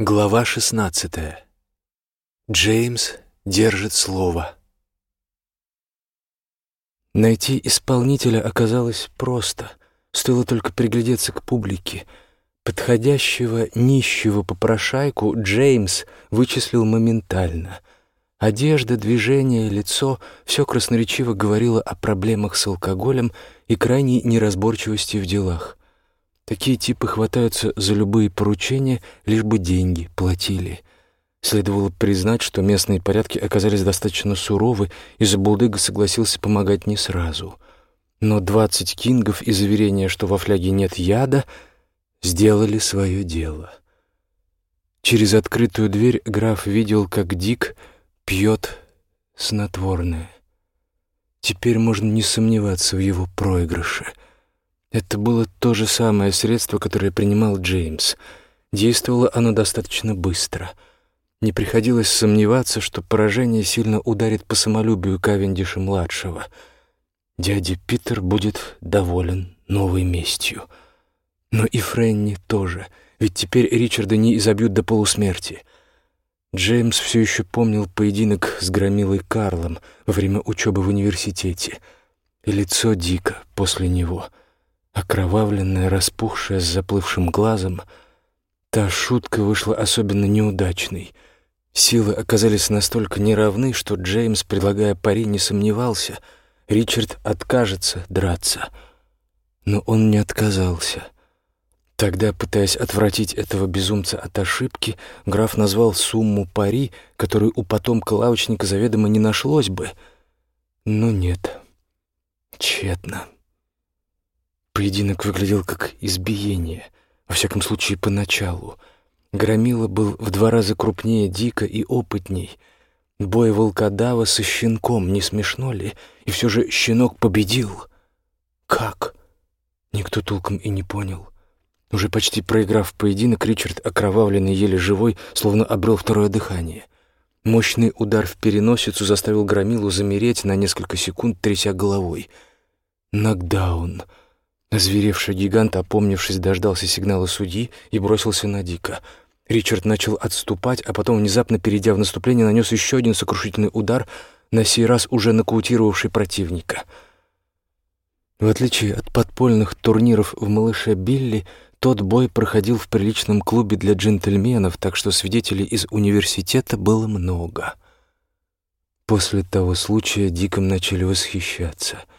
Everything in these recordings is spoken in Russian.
Глава 16. Джеймс держит слово. Найти исполнителя оказалось просто. Стоило только приглядеться к публике. Подходящего нищего попрошайку Джеймс вычислил моментально. Одежда, движение, лицо — все красноречиво говорило о проблемах с алкоголем и крайней неразборчивости в делах — Такие типы хватаются за любые поручения, лишь бы деньги платили. Следовало признать, что местные порядки оказались достаточно суровы, и Забулдыга согласился помогать не сразу. Но двадцать кингов и заверение, что во фляге нет яда, сделали свое дело. Через открытую дверь граф видел, как Дик пьет снотворное. Теперь можно не сомневаться в его проигрыше — это было то же самое средство, которое принимал Джеймс. Действовало оно достаточно быстро. Не приходилось сомневаться, что поражение сильно ударит по самолюбию Кавендиша-младшего. Дядя Питер будет доволен новой местью. Но и Фрэнни тоже, ведь теперь Ричарда не изобьют до полусмерти. Джеймс все еще помнил поединок с громилой Карлом во время учебы в университете и лицо Дика после него — окровавленная, распухшая с заплывшим глазом. Та шутка вышла особенно неудачной. Силы оказались настолько неравны, что Джеймс, предлагая пари, не сомневался. Ричард откажется драться. Но он не отказался. Тогда, пытаясь отвратить этого безумца от ошибки, граф назвал сумму пари, которую у потомка лавочника заведомо не нашлось бы. Но нет, тщетно. Поединок выглядел как избиение, во всяком случае, поначалу. Громила был в два раза крупнее Дика и опытней. Бой волкодава со щенком, не смешно ли? И все же щенок победил. Как? Никто толком и не понял. Уже почти проиграв поединок, Ричард, окровавленный, еле живой, словно обрел второе дыхание. Мощный удар в переносицу заставил Громилу замереть на несколько секунд, тряся головой. Нокдаун — Озверевший гигант, опомнившись, дождался сигнала судьи и бросился на Дика. Ричард начал отступать, а потом, внезапно перейдя в наступление, нанес еще один сокрушительный удар, на сей раз уже нокаутировавший противника. В отличие от подпольных турниров в «Малыше Билли», тот бой проходил в приличном клубе для джентльменов, так что свидетелей из университета было много. После того случая Диком начали восхищаться —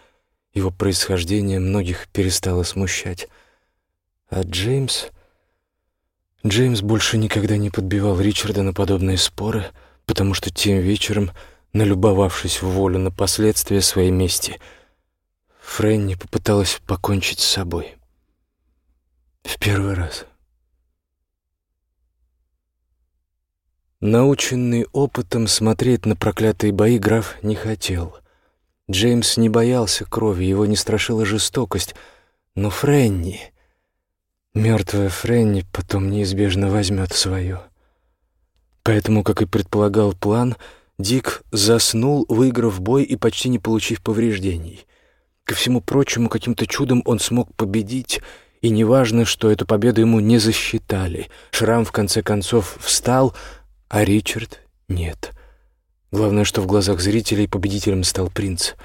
его происхождение многих перестало смущать. А Джеймс... Джеймс больше никогда не подбивал Ричарда на подобные споры, потому что тем вечером, налюбовавшись в волю на последствия своей мести, Фрэнни попыталась покончить с собой. В первый раз. Наученный опытом смотреть на проклятые бои граф не хотел — Джеймс не боялся крови, его не страшила жестокость. Но Фрэнни... Мертвая Фрэнни потом неизбежно возьмет свое. Поэтому, как и предполагал план, Дик заснул, выиграв бой и почти не получив повреждений. Ко всему прочему, каким-то чудом он смог победить, и неважно, что эту победу ему не засчитали. Шрам, в конце концов, встал, а Ричард — нет. Главное, что в глазах зрителей победителем стал принц.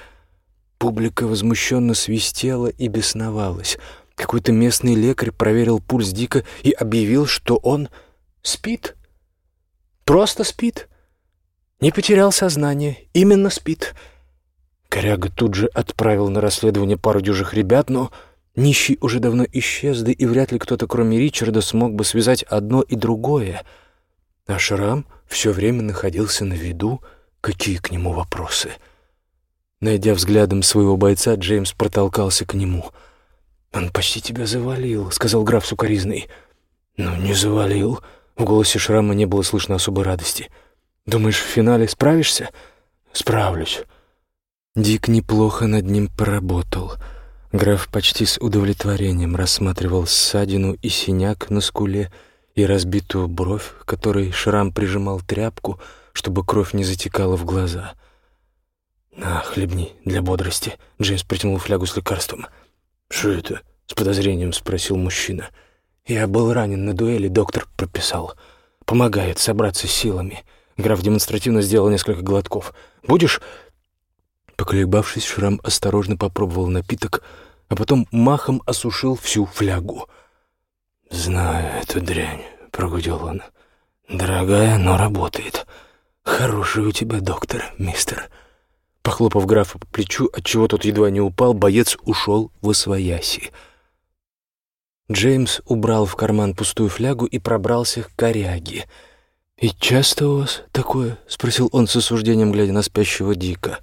Публика возмущенно свистела и бесновалась. Какой-то местный лекарь проверил пульс Дика и объявил, что он спит. Просто спит. Не потерял сознание, именно спит. Коряга тут же отправил на расследование пару дюжих ребят, но нищий уже давно исчез, да и вряд ли кто-то, кроме Ричарда, смог бы связать одно и другое. А шрам все время находился на виду, Какие к нему вопросы? Найдя взглядом своего бойца, Джеймс протолкался к нему. «Он почти тебя завалил», — сказал граф сукоризный. «Ну, не завалил». В голосе Шрама не было слышно особой радости. «Думаешь, в финале справишься?» «Справлюсь». Дик неплохо над ним поработал. Граф почти с удовлетворением рассматривал ссадину и синяк на скуле и разбитую бровь, которой Шрам прижимал тряпку — чтобы кровь не затекала в глаза. «На, хлебни, для бодрости», — Джеймс протянул флягу с лекарством. «Что это?» — с подозрением спросил мужчина. «Я был ранен на дуэли, доктор прописал». помогает собраться силами. Граф демонстративно сделал несколько глотков. «Будешь?» Поколебавшись, Шрам осторожно попробовал напиток, а потом махом осушил всю флягу. «Знаю эту дрянь», — прогудел он. «Дорогая, но работает. Хороший у тебя доктор, мистер». Похлопав графа по плечу, отчего тот едва не упал, боец ушел в освояси. Джеймс убрал в карман пустую флягу и пробрался к коряге. «И часто у вас такое?» — спросил он с осуждением, глядя на спящего Дика.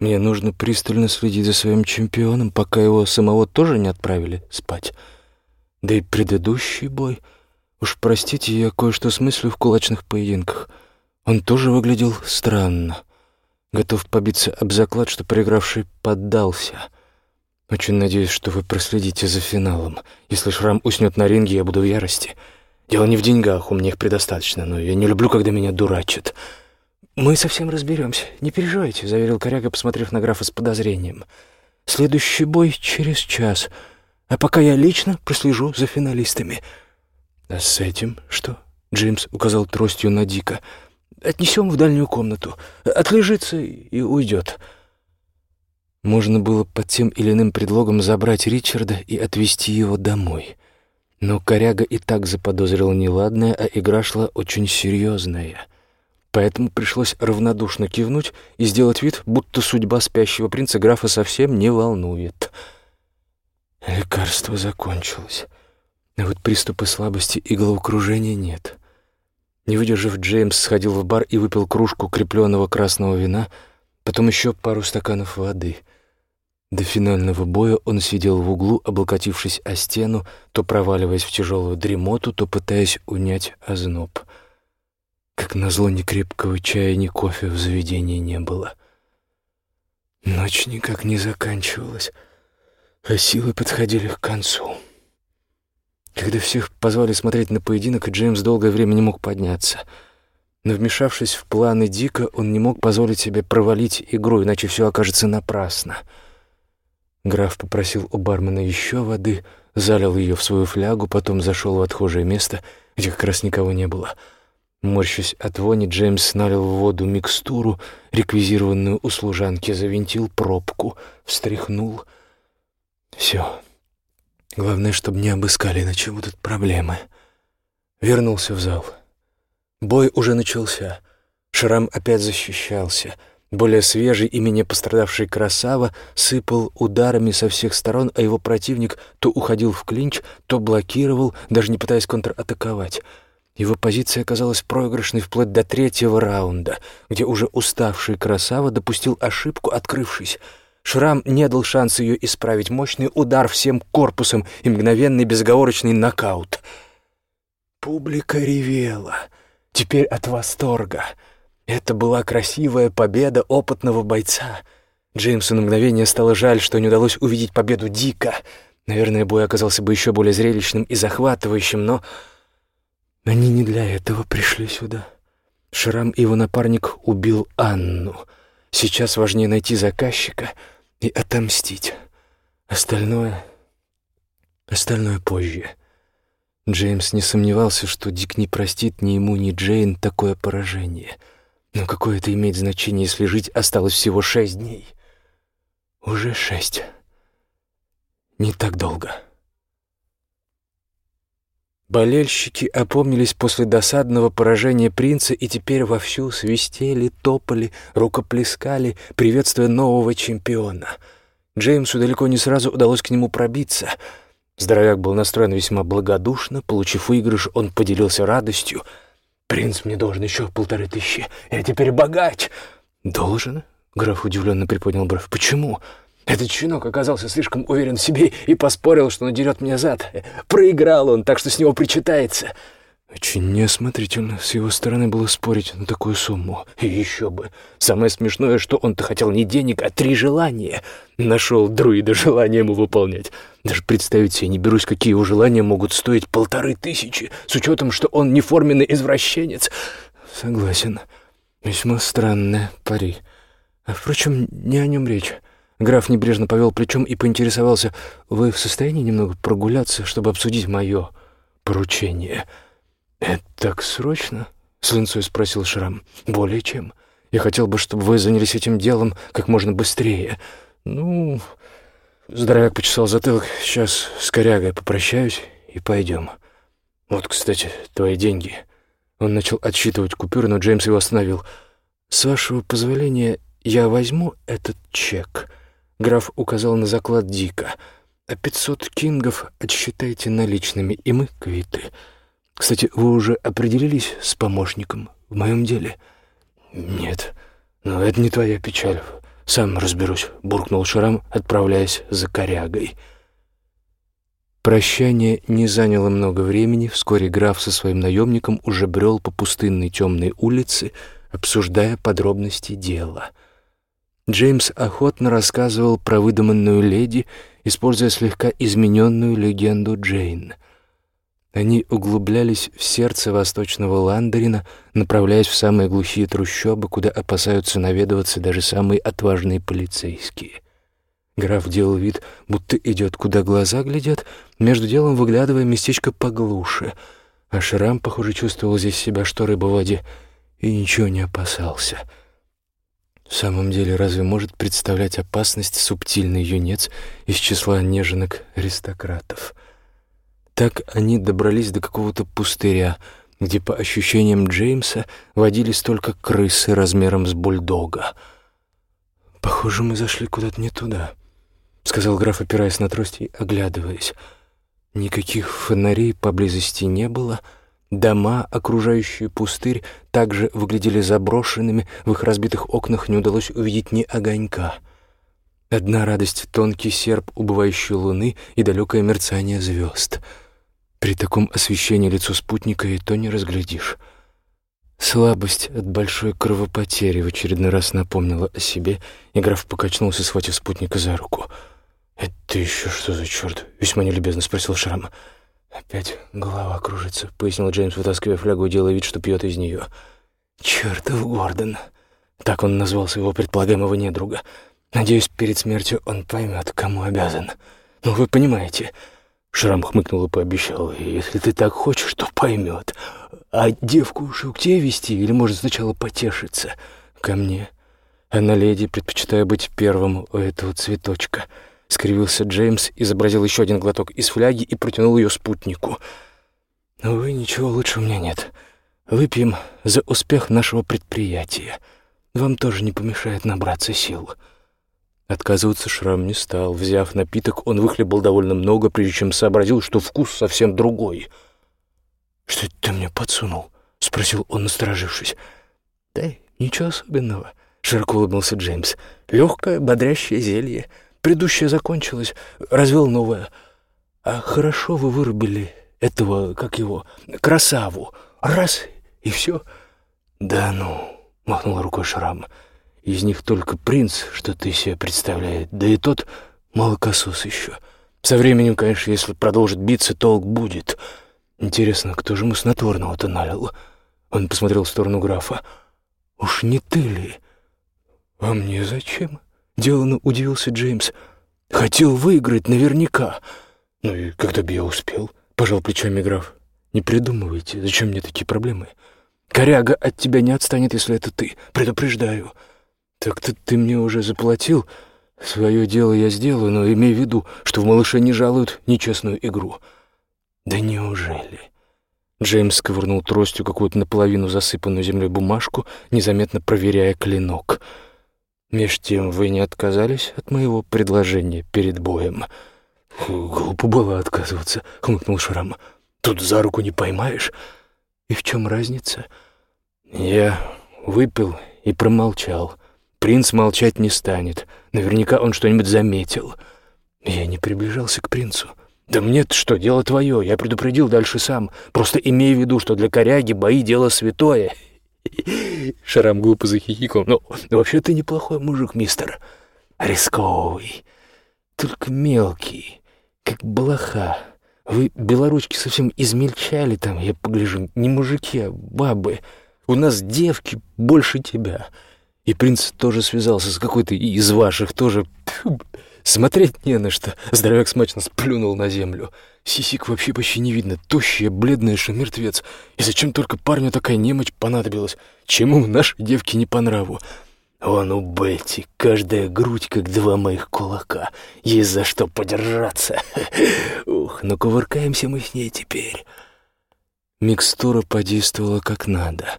«Мне нужно пристально следить за своим чемпионом, пока его самого тоже не отправили спать. Да и предыдущий бой... Уж простите, я кое-что смыслю в кулачных поединках. Он тоже выглядел странно. Готов побиться об заклад, что проигравший поддался». Очень надеюсь, что вы проследите за финалом. Если Шрам уснет на ринге, я буду в ярости. Дело не в деньгах, у меня их предостаточно, но я не люблю, когда меня дурачат. Мы совсем разберемся, не переживайте, заверил Коряга, посмотрев на графа с подозрением. Следующий бой через час, а пока я лично прослежу за финалистами. А с этим что? Джеймс указал тростью на Дика. Отнесем в дальнюю комнату. Отлежится и уйдет. Можно было под тем или иным предлогом забрать Ричарда и отвезти его домой. Но коряга и так заподозрил неладное, а игра шла очень серьезная. Поэтому пришлось равнодушно кивнуть и сделать вид, будто судьба спящего принца графа совсем не волнует. Лекарство закончилось. А вот приступа слабости и головокружения нет. Не выдержав, Джеймс сходил в бар и выпил кружку крепленного красного вина, потом еще пару стаканов воды — до финального боя он сидел в углу, облокотившись о стену, то проваливаясь в тяжелую дремоту, то пытаясь унять озноб. Как назло, ни крепкого чая, ни кофе в заведении не было. Ночь никак не заканчивалась, а силы подходили к концу. Когда всех позвали смотреть на поединок, Джеймс долгое время не мог подняться. Но вмешавшись в планы Дика, он не мог позволить себе провалить игру, иначе все окажется напрасно — Граф попросил у бармена еще воды, залил ее в свою флягу, потом зашел в отхожее место, где как раз никого не было. Морщась от вони, Джеймс налил в воду микстуру, реквизированную у служанки, завинтил пробку, встряхнул. Все. Главное, чтобы не обыскали, иначе будут проблемы. Вернулся в зал. Бой уже начался. Шрам опять защищался — более свежий и менее пострадавший Красава сыпал ударами со всех сторон, а его противник то уходил в клинч, то блокировал, даже не пытаясь контратаковать. Его позиция оказалась проигрышной вплоть до третьего раунда, где уже уставший Красава допустил ошибку, открывшись. Шрам не дал шанса ее исправить. Мощный удар всем корпусом и мгновенный безоговорочный нокаут. Публика ревела. Теперь от восторга. Это была красивая победа опытного бойца. Джеймсу на мгновение стало жаль, что не удалось увидеть победу Дика. Наверное, бой оказался бы еще более зрелищным и захватывающим, но... Они не для этого пришли сюда. Шрам и его напарник убил Анну. Сейчас важнее найти заказчика и отомстить. Остальное... Остальное позже. Джеймс не сомневался, что Дик не простит ни ему, ни Джейн такое поражение — но какое это имеет значение, если жить осталось всего шесть дней? Уже шесть. Не так долго. Болельщики опомнились после досадного поражения принца и теперь вовсю свистели, топали, рукоплескали, приветствуя нового чемпиона. Джеймсу далеко не сразу удалось к нему пробиться. Здоровяк был настроен весьма благодушно. Получив выигрыш, он поделился радостью — Принц мне должен еще полторы тысячи. Я теперь богач. Должен? Граф удивленно приподнял бровь. Почему? Этот щенок оказался слишком уверен в себе и поспорил, что надерет мне зад. Проиграл он, так что с него причитается. Очень неосмотрительно с его стороны было спорить на такую сумму. И еще бы. Самое смешное, что он-то хотел не денег, а три желания. Нашел друида желание ему выполнять. Даже представить себе не берусь, какие его желания могут стоить полторы тысячи, с учетом, что он не форменный извращенец. Согласен. Весьма странная пари. А, впрочем, не о нем речь. Граф небрежно повел плечом и поинтересовался, «Вы в состоянии немного прогуляться, чтобы обсудить мое поручение?» «Это «Так срочно?» — с линцой спросил Шрам. «Более чем. Я хотел бы, чтобы вы занялись этим делом как можно быстрее. Ну...» Здоровяк почесал затылок. «Сейчас с корягой попрощаюсь и пойдем. Вот, кстати, твои деньги». Он начал отсчитывать купюры, но Джеймс его остановил. «С вашего позволения, я возьму этот чек». Граф указал на заклад Дика. «А пятьсот кингов отсчитайте наличными, и мы квиты». Кстати, вы уже определились с помощником в моем деле? Нет, но это не твоя печаль. Сам разберусь, буркнул Шрам, отправляясь за корягой. Прощание не заняло много времени. Вскоре граф со своим наемником уже брел по пустынной темной улице, обсуждая подробности дела. Джеймс охотно рассказывал про выдуманную леди, используя слегка измененную легенду Джейн — они углублялись в сердце восточного Ландерина, направляясь в самые глухие трущобы, куда опасаются наведываться даже самые отважные полицейские. Граф делал вид, будто идет, куда глаза глядят, между делом выглядывая местечко поглуше, а Шрам, похоже, чувствовал здесь себя, что рыба в воде, и ничего не опасался. В самом деле, разве может представлять опасность субтильный юнец из числа неженок аристократов — так они добрались до какого-то пустыря, где, по ощущениям Джеймса, водились только крысы размером с бульдога. «Похоже, мы зашли куда-то не туда», — сказал граф, опираясь на трость и оглядываясь. Никаких фонарей поблизости не было. Дома, окружающие пустырь, также выглядели заброшенными, в их разбитых окнах не удалось увидеть ни огонька. Одна радость — тонкий серп убывающей луны и далекое мерцание звезд — при таком освещении лицо спутника и то не разглядишь. Слабость от большой кровопотери в очередной раз напомнила о себе, и граф покачнулся, схватив спутника за руку. «Это еще что за черт?» — весьма нелюбезно спросил Шрам. «Опять голова кружится», — пояснил Джеймс, вытаскивая флягу и делая вид, что пьет из нее. «Чертов Гордон!» Так он назвал своего предполагаемого недруга. «Надеюсь, перед смертью он поймет, кому обязан. Ну, вы понимаете...» Шрам хмыкнул и пообещал, если ты так хочешь, то поймет. А девку уж к тебе вести или, может, сначала потешиться? Ко мне. А на леди предпочитаю быть первым у этого цветочка. Скривился Джеймс, изобразил еще один глоток из фляги и протянул ее спутнику. Увы, ничего лучше у меня нет. Выпьем за успех нашего предприятия. Вам тоже не помешает набраться сил. Отказываться Шрам не стал. Взяв напиток, он выхлебал довольно много, прежде чем сообразил, что вкус совсем другой. «Что это ты мне подсунул?» — спросил он, насторожившись. «Да ничего особенного», — широко улыбнулся Джеймс. «Легкое, бодрящее зелье. Предыдущее закончилось, развел новое. А хорошо вы вырубили этого, как его, красаву. Раз — и все». «Да ну», — махнул рукой Шрам, — из них только принц, что ты себе представляет, да и тот молокосос еще. Со временем, конечно, если продолжит биться, толк будет. Интересно, кто же ему снотворного-то налил? Он посмотрел в сторону графа. «Уж не ты ли?» «А мне зачем?» — деланно удивился Джеймс. «Хотел выиграть наверняка». «Ну и когда бы я успел?» — пожал плечами граф. «Не придумывайте, зачем мне такие проблемы? Коряга от тебя не отстанет, если это ты. Предупреждаю». «Так-то ты мне уже заплатил. Свое дело я сделаю, но имей в виду, что в малыше не жалуют нечестную игру». «Да неужели?» Джеймс ковырнул тростью какую-то наполовину засыпанную землей бумажку, незаметно проверяя клинок. «Меж тем вы не отказались от моего предложения перед боем?» «Глупо было отказываться», — хмыкнул Шрам. «Тут за руку не поймаешь». «И в чем разница?» «Я выпил и промолчал». Принц молчать не станет. Наверняка он что-нибудь заметил. Я не приближался к принцу. «Да мне-то что, дело твое, я предупредил дальше сам. Просто имей в виду, что для коряги бои — дело святое». Шарам глупо захихикал. «Ну, вообще ты неплохой мужик, мистер. Рисковый. Только мелкий, как блоха. Вы, белоручки, совсем измельчали там, я погляжу. Не мужики, а бабы. У нас девки больше тебя». И принц тоже связался с какой-то из ваших, тоже Смотреть не на что. Здоровяк смачно сплюнул на землю. Сисик вообще почти не видно. Тощая, бледная, мертвец. И зачем только парню такая немочь понадобилась? Чему нашей девке не по нраву? Вон у Бетти каждая грудь, как два моих кулака. Есть за что подержаться. Ух, ну кувыркаемся мы с ней теперь. Микстура подействовала как надо.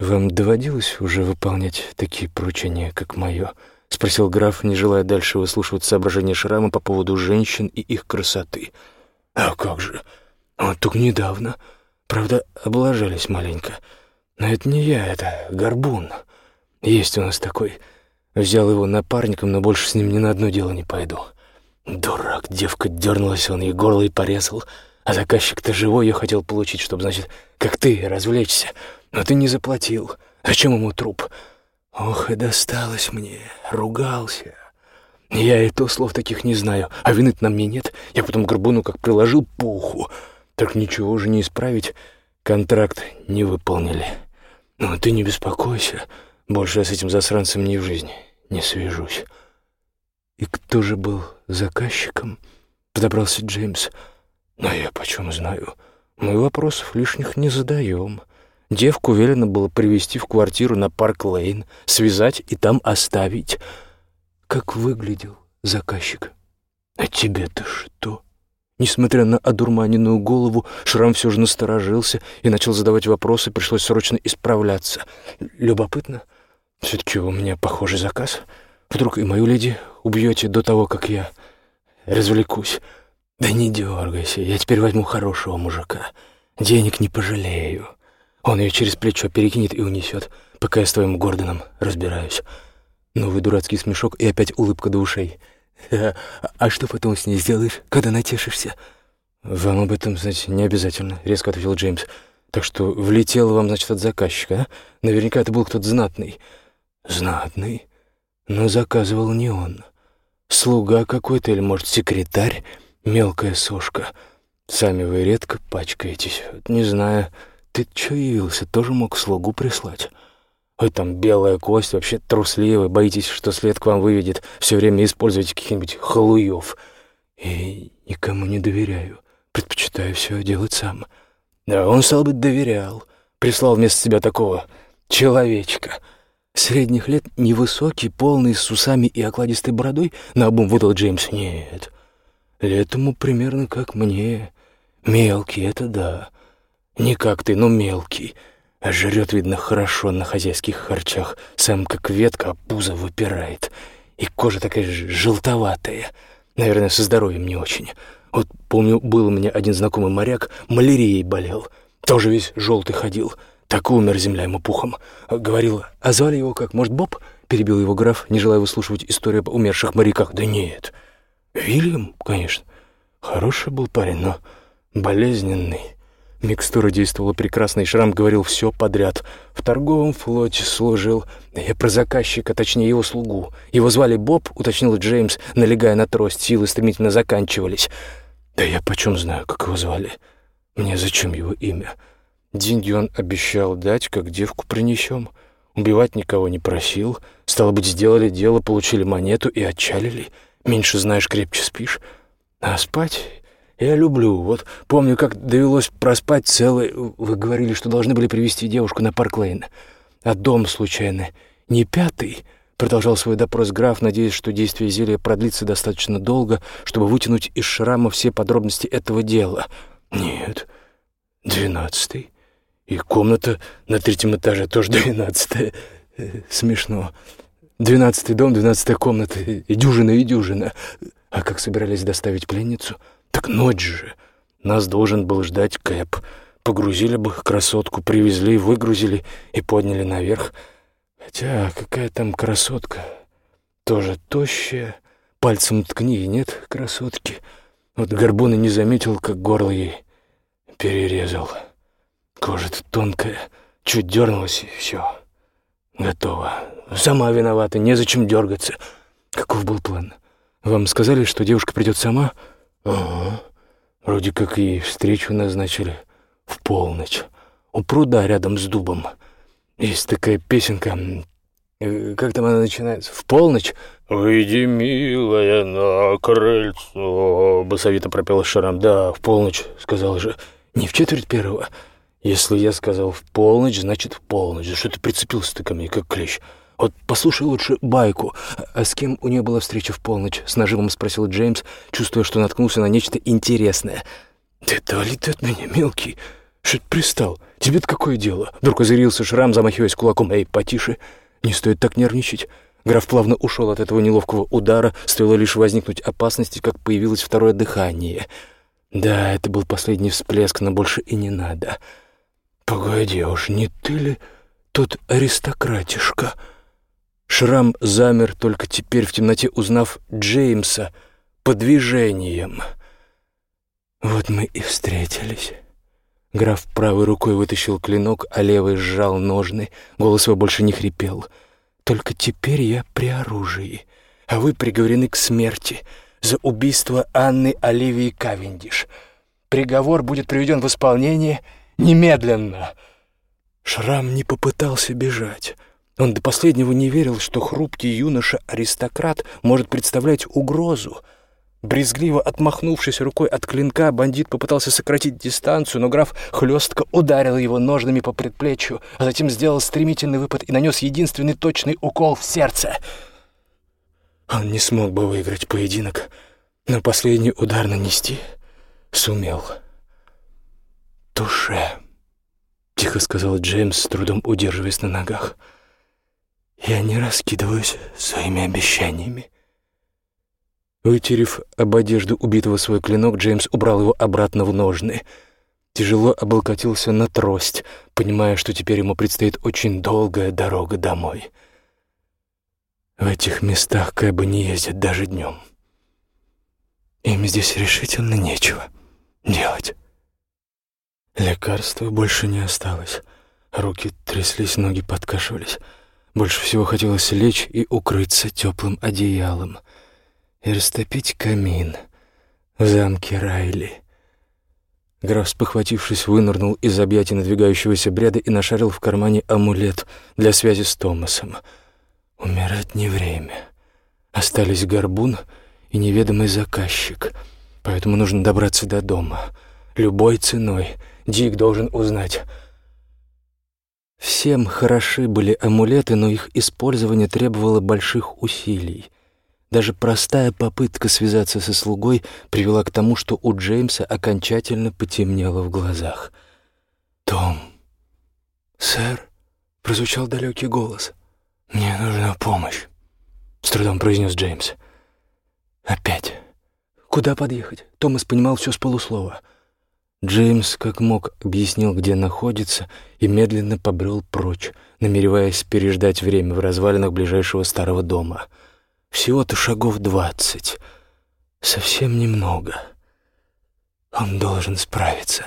Вам доводилось уже выполнять такие поручения, как мое? Спросил граф, не желая дальше выслушивать соображения Шрама по поводу женщин и их красоты. А как же? Вот только недавно. Правда, облажались маленько. Но это не я, это Горбун. Есть у нас такой. Взял его напарником, но больше с ним ни на одно дело не пойду. Дурак, девка дернулась, он ей горло и порезал. А заказчик-то живой ее хотел получить, чтобы, значит, как ты, развлечься. Но ты не заплатил. Зачем ему труп? Ох, и досталось мне. Ругался. Я и то слов таких не знаю, а вины на мне нет. Я потом Горбуну как приложил пуху. Так ничего уже не исправить. Контракт не выполнили. Ну, ты не беспокойся. Больше я с этим засранцем ни в жизни не свяжусь. И кто же был заказчиком? Подобрался Джеймс. Но я почем знаю. Мы вопросов лишних не задаем. Девку велено было привести в квартиру на Парк-Лейн, связать и там оставить. Как выглядел заказчик? А тебе-то что? Несмотря на одурманенную голову, Шрам все же насторожился и начал задавать вопросы, пришлось срочно исправляться. Любопытно, все-таки у меня похожий заказ. Вдруг и мою леди убьете до того, как я развлекусь. Да не дергайся, я теперь возьму хорошего мужика. Денег не пожалею. Он ее через плечо перекинет и унесет, пока я с твоим Гордоном разбираюсь. Новый дурацкий смешок и опять улыбка до ушей. А, что потом с ней сделаешь, когда натешишься? Вам об этом знать не обязательно, резко ответил Джеймс. Так что влетело вам, значит, от заказчика, а? Наверняка это был кто-то знатный. Знатный? Но заказывал не он. Слуга какой-то или, может, секретарь? Мелкая сошка. Сами вы редко пачкаетесь. Не знаю, ты чё явился, тоже мог слугу прислать. Вы там белая кость, вообще трусливый, боитесь, что след к вам выведет. Все время используете каких-нибудь халуев. И никому не доверяю. Предпочитаю все делать сам. Да, он, стал быть, доверял. Прислал вместо себя такого человечка — Средних лет, невысокий, полный, с усами и окладистой бородой, наобум выдал Джеймс. Нет, лет ему примерно как мне. Мелкий, это да. Не как ты, но мелкий. А жрет, видно, хорошо на хозяйских харчах. Сам как ветка, а пузо выпирает. И кожа такая же желтоватая. Наверное, со здоровьем не очень. Вот помню, был у меня один знакомый моряк, малярией болел. Тоже весь желтый ходил. Так умер земля ему пухом. Говорил, а звали его как, может, Боб? Перебил его граф, не желая выслушивать историю об умерших моряках. Да нет. Вильям, конечно. Хороший был парень, но болезненный. Микстура действовала прекрасно, и Шрам говорил все подряд. В торговом флоте служил. Я про заказчика, точнее его слугу. Его звали Боб, уточнил Джеймс, налегая на трость. Силы стремительно заканчивались. Да я почем знаю, как его звали? Мне зачем его имя? Деньги он обещал дать, как девку принесем. Убивать никого не просил. Стало быть, сделали дело, получили монету и отчалили. Меньше знаешь, крепче спишь. А спать я люблю. Вот помню, как довелось проспать целый... Вы говорили, что должны были привести девушку на Парк-Лейн. А дом, случайно, не пятый?» Продолжал свой допрос граф, надеясь, что действие зелья продлится достаточно долго, чтобы вытянуть из Шрама все подробности этого дела. «Нет, двенадцатый. И комната на третьем этаже тоже двенадцатая. Э, смешно. Двенадцатый дом, двенадцатая комната. И дюжина, и дюжина. А как собирались доставить пленницу? Так ночь же. Нас должен был ждать Кэп. Погрузили бы красотку, привезли, выгрузили и подняли наверх. Хотя какая там красотка? Тоже тощая. Пальцем ткни, и нет красотки. Вот Горбун и не заметил, как горло ей перерезал. Кожа-то тонкая, чуть дернулась, и все. Готово. Сама виновата, незачем дергаться. Каков был план? Вам сказали, что девушка придет сама? Ага. Вроде как ей встречу назначили в полночь. У пруда рядом с дубом. Есть такая песенка Э, как там она начинается? В полночь? «Выйди, милая, на крыльцо», — басовито пропел Шрам. «Да, в полночь», — сказал же. «Не в четверть первого. Если я сказал в полночь, значит в полночь. Что ты прицепился-то ко мне, как клещ?» «Вот послушай лучше байку. А с кем у нее была встреча в полночь?» — с нажимом спросил Джеймс, чувствуя, что наткнулся на нечто интересное. «Да дали ты от меня, мелкий. Что ты пристал? Тебе-то какое дело?» Вдруг озарился Шрам, замахиваясь кулаком. «Эй, потише. Не стоит так нервничать». Граф плавно ушел от этого неловкого удара, стоило лишь возникнуть опасности, как появилось второе дыхание. Да, это был последний всплеск, но больше и не надо. «Погоди, уж не ты ли тот аристократишка?» Шрам замер, только теперь в темноте узнав Джеймса по движениям. Вот мы и встретились. Граф правой рукой вытащил клинок, а левой сжал ножны. Голос его больше не хрипел. «Только теперь я при оружии, а вы приговорены к смерти за убийство Анны Оливии Кавендиш. Приговор будет приведен в исполнение немедленно». Шрам не попытался бежать. Он до последнего не верил, что хрупкий юноша-аристократ может представлять угрозу. Брезгливо отмахнувшись рукой от клинка, бандит попытался сократить дистанцию, но граф хлестко ударил его ножными по предплечью, а затем сделал стремительный выпад и нанес единственный точный укол в сердце. Он не смог бы выиграть поединок, но последний удар нанести сумел. «Туше», — тихо сказал Джеймс, с трудом удерживаясь на ногах, — я не раскидываюсь своими обещаниями. Вытерев об одежду убитого свой клинок, Джеймс убрал его обратно в ножны. Тяжело облокотился на трость, понимая, что теперь ему предстоит очень долгая дорога домой. В этих местах Кэбы не ездят даже днем. Им здесь решительно нечего делать. Лекарства больше не осталось. Руки тряслись, ноги подкашивались. Больше всего хотелось лечь и укрыться теплым одеялом и растопить камин в замке Райли. Граф, спохватившись, вынырнул из объятий надвигающегося бреда и нашарил в кармане амулет для связи с Томасом. Умирать не время. Остались горбун и неведомый заказчик, поэтому нужно добраться до дома. Любой ценой. Дик должен узнать — Всем хороши были амулеты, но их использование требовало больших усилий. Даже простая попытка связаться со слугой привела к тому, что у Джеймса окончательно потемнело в глазах. «Том, сэр», — прозвучал далекий голос, — «мне нужна помощь», — с трудом произнес Джеймс. «Опять. Куда подъехать?» Томас понимал все с полуслова — Джеймс как мог объяснил, где находится, и медленно побрел прочь, намереваясь переждать время в развалинах ближайшего старого дома. Всего-то шагов двадцать. Совсем немного. Он должен справиться